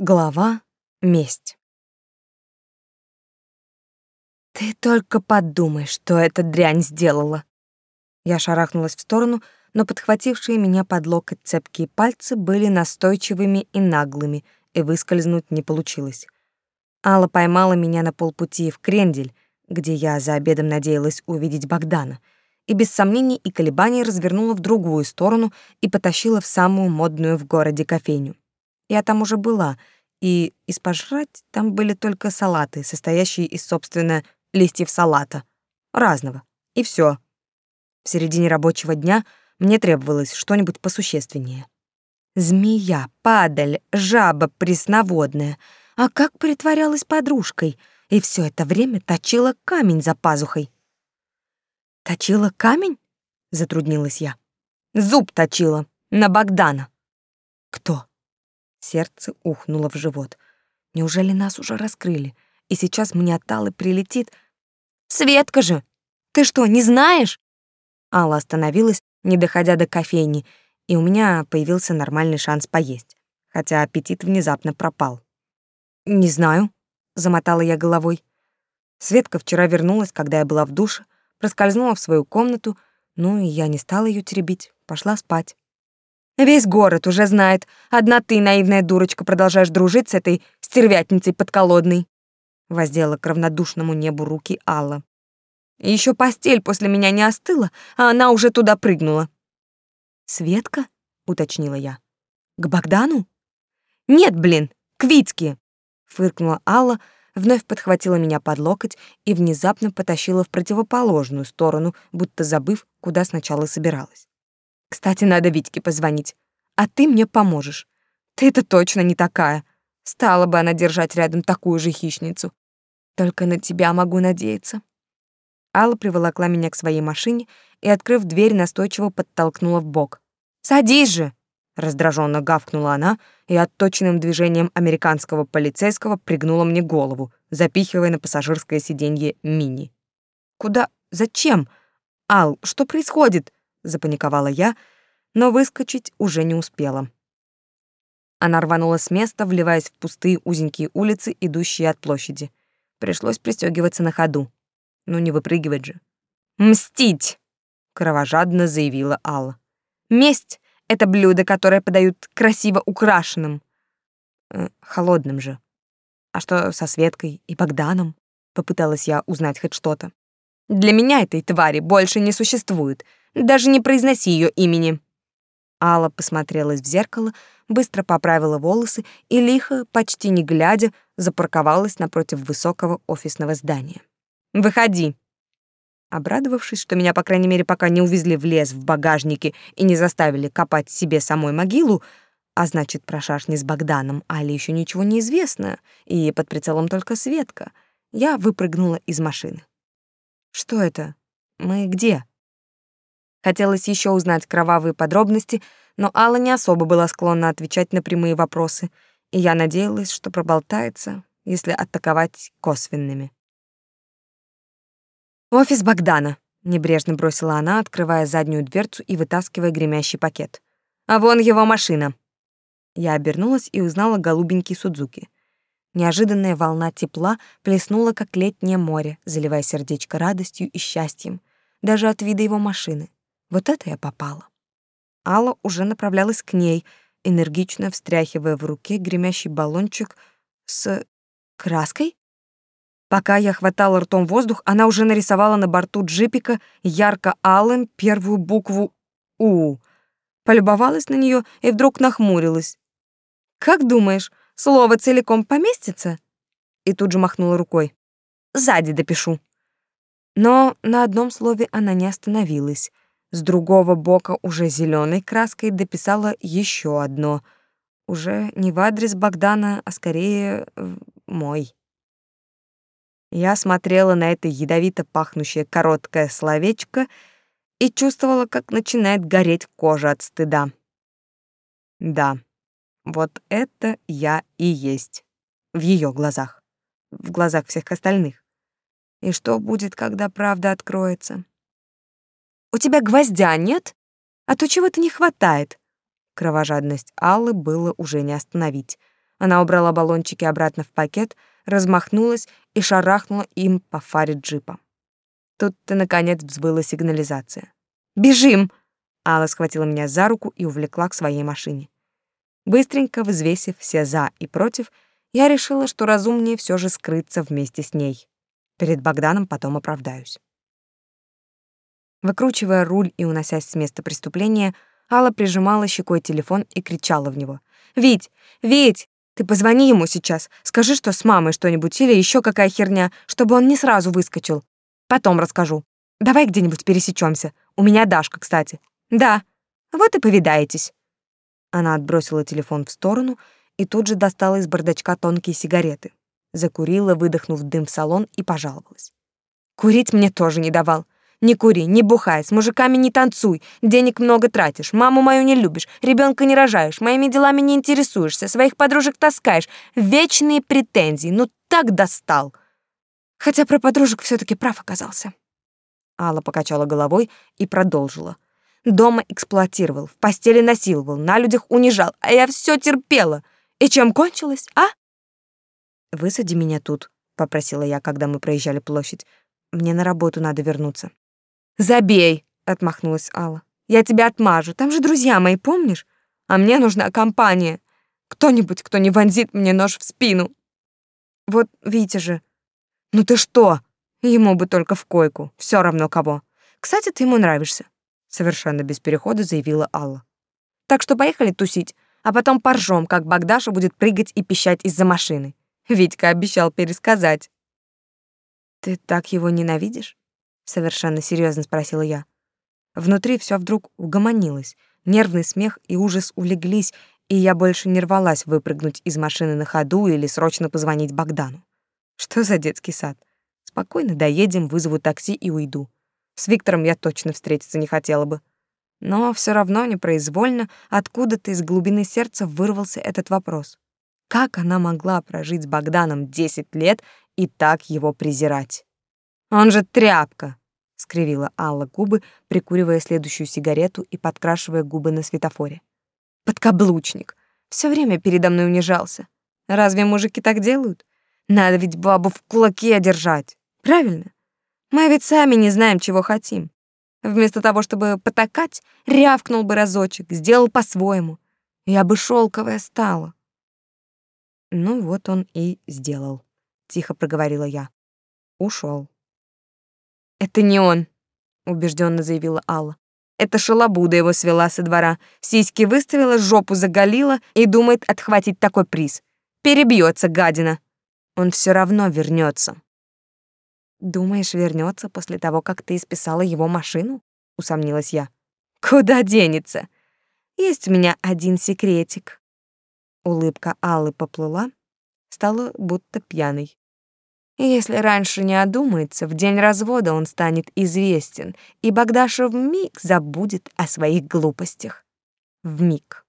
Глава «Месть». «Ты только подумай, что эта дрянь сделала!» Я шарахнулась в сторону, но подхватившие меня под локоть цепкие пальцы были настойчивыми и наглыми, и выскользнуть не получилось. Алла поймала меня на полпути в Крендель, где я за обедом надеялась увидеть Богдана, и без сомнений и колебаний развернула в другую сторону и потащила в самую модную в городе кофейню. Я там уже была, и из пожрать там были только салаты, состоящие из, собственно, листьев салата. Разного. И все. В середине рабочего дня мне требовалось что-нибудь посущественнее. Змея, падаль, жаба пресноводная. А как притворялась подружкой, и все это время точила камень за пазухой. «Точила камень?» — затруднилась я. «Зуб точила. На Богдана». Сердце ухнуло в живот. Неужели нас уже раскрыли? И сейчас мне от Аллы прилетит... «Светка же! Ты что, не знаешь?» Алла остановилась, не доходя до кофейни, и у меня появился нормальный шанс поесть, хотя аппетит внезапно пропал. «Не знаю», — замотала я головой. Светка вчера вернулась, когда я была в душе, проскользнула в свою комнату, ну и я не стала ее теребить, пошла спать. Весь город уже знает. Одна ты, наивная дурочка, продолжаешь дружить с этой стервятницей подколодной. Воздела к равнодушному небу руки Алла. Еще постель после меня не остыла, а она уже туда прыгнула. «Светка?» — уточнила я. «К Богдану?» «Нет, блин, к Витьке!» — фыркнула Алла, вновь подхватила меня под локоть и внезапно потащила в противоположную сторону, будто забыв, куда сначала собиралась. Кстати, надо Витьке позвонить. А ты мне поможешь. Ты это точно не такая. Стала бы она держать рядом такую же хищницу. Только на тебя могу надеяться. Алла приволокла меня к своей машине и, открыв дверь, настойчиво подтолкнула в бок. «Садись же!» Раздраженно гавкнула она и отточенным движением американского полицейского пригнула мне голову, запихивая на пассажирское сиденье мини. «Куда? Зачем? Ал, что происходит?» Запаниковала я, но выскочить уже не успела. Она рванула с места, вливаясь в пустые узенькие улицы, идущие от площади. Пришлось пристегиваться на ходу. Ну не выпрыгивать же. «Мстить!» — кровожадно заявила Алла. «Месть — это блюдо, которое подают красиво украшенным. Э, холодным же. А что со Светкой и Богданом?» Попыталась я узнать хоть что-то. «Для меня этой твари больше не существует. Даже не произноси ее имени». Алла посмотрелась в зеркало, быстро поправила волосы и лихо, почти не глядя, запарковалась напротив высокого офисного здания. «Выходи!» Обрадовавшись, что меня, по крайней мере, пока не увезли в лес в багажнике и не заставили копать себе самой могилу, а значит, про шашни с Богданом Али еще ничего не известно, и под прицелом только Светка, я выпрыгнула из машины. «Что это? Мы где?» Хотелось еще узнать кровавые подробности, но Алла не особо была склонна отвечать на прямые вопросы, и я надеялась, что проболтается, если атаковать косвенными. «Офис Богдана», — небрежно бросила она, открывая заднюю дверцу и вытаскивая гремящий пакет. «А вон его машина». Я обернулась и узнала голубенький Судзуки. Неожиданная волна тепла плеснула, как летнее море, заливая сердечко радостью и счастьем, даже от вида его машины. Вот это я попала. Алла уже направлялась к ней, энергично встряхивая в руке гремящий баллончик с краской. Пока я хватала ртом воздух, она уже нарисовала на борту джипика ярко-алым первую букву «У». Полюбовалась на нее и вдруг нахмурилась. «Как думаешь, слово целиком поместится?» И тут же махнула рукой. «Сзади допишу». Но на одном слове она не остановилась — с другого бока уже зеленой краской дописала еще одно. Уже не в адрес Богдана, а скорее мой. Я смотрела на это ядовито пахнущее короткое словечко и чувствовала, как начинает гореть кожа от стыда. Да, вот это я и есть. В ее глазах. В глазах всех остальных. И что будет, когда правда откроется? У тебя гвоздя нет? А то чего-то не хватает. Кровожадность Аллы было уже не остановить. Она убрала баллончики обратно в пакет, размахнулась и шарахнула им по фаре джипа. Тут-то, наконец, взвыла сигнализация. «Бежим!» Алла схватила меня за руку и увлекла к своей машине. Быстренько взвесив все «за» и «против», я решила, что разумнее все же скрыться вместе с ней. Перед Богданом потом оправдаюсь. Выкручивая руль и уносясь с места преступления, Алла прижимала щекой телефон и кричала в него. «Вить! Вить! Ты позвони ему сейчас. Скажи, что с мамой что-нибудь или еще какая херня, чтобы он не сразу выскочил. Потом расскажу. Давай где-нибудь пересечемся. У меня Дашка, кстати. Да. Вот и повидаетесь. Она отбросила телефон в сторону и тут же достала из бардачка тонкие сигареты. Закурила, выдохнув дым в салон и пожаловалась. Курить мне тоже не давал. Не кури, не бухай, с мужиками не танцуй, денег много тратишь, маму мою не любишь, ребенка не рожаешь, моими делами не интересуешься, своих подружек таскаешь. Вечные претензии, ну так достал. Хотя про подружек все таки прав оказался. Алла покачала головой и продолжила. Дома эксплуатировал, в постели насиловал, на людях унижал, а я все терпела. И чем кончилось, а? «Высади меня тут», — попросила я, когда мы проезжали площадь. «Мне на работу надо вернуться». «Забей!» — отмахнулась Алла. «Я тебя отмажу, там же друзья мои, помнишь? А мне нужна компания. Кто-нибудь, кто не вонзит мне нож в спину». «Вот Витя же». «Ну ты что? Ему бы только в койку, все равно кого. Кстати, ты ему нравишься», — совершенно без перехода заявила Алла. «Так что поехали тусить, а потом поржем, как Богдаша будет прыгать и пищать из-за машины. Витька обещал пересказать». «Ты так его ненавидишь?» Совершенно серьезно спросила я. Внутри все вдруг угомонилось. Нервный смех и ужас улеглись, и я больше не рвалась выпрыгнуть из машины на ходу или срочно позвонить Богдану. Что за детский сад? Спокойно доедем, вызову такси и уйду. С Виктором я точно встретиться не хотела бы. Но все равно непроизвольно откуда-то из глубины сердца вырвался этот вопрос. Как она могла прожить с Богданом 10 лет и так его презирать? Он же тряпка, скривила Алла губы, прикуривая следующую сигарету и подкрашивая губы на светофоре. Подкаблучник. Все время передо мной унижался. Разве мужики так делают? Надо ведь бабу в кулаке держать. Правильно? Мы ведь сами не знаем, чего хотим. Вместо того, чтобы потакать, рявкнул бы разочек, сделал по-своему. Я бы шелковая стала. Ну вот он и сделал, тихо проговорила я. Ушел. Это не он, убежденно заявила Алла. Это шалобуда его свела со двора, сиськи выставила, жопу заголила и думает отхватить такой приз. Перебьется гадина. Он все равно вернется. Думаешь, вернется после того, как ты исписала его машину? усомнилась я. Куда денется? Есть у меня один секретик. Улыбка Аллы поплыла, стала будто пьяной. И если раньше не одумается, в день развода он станет известен, и Богдаша вмиг забудет о своих глупостях. Вмиг.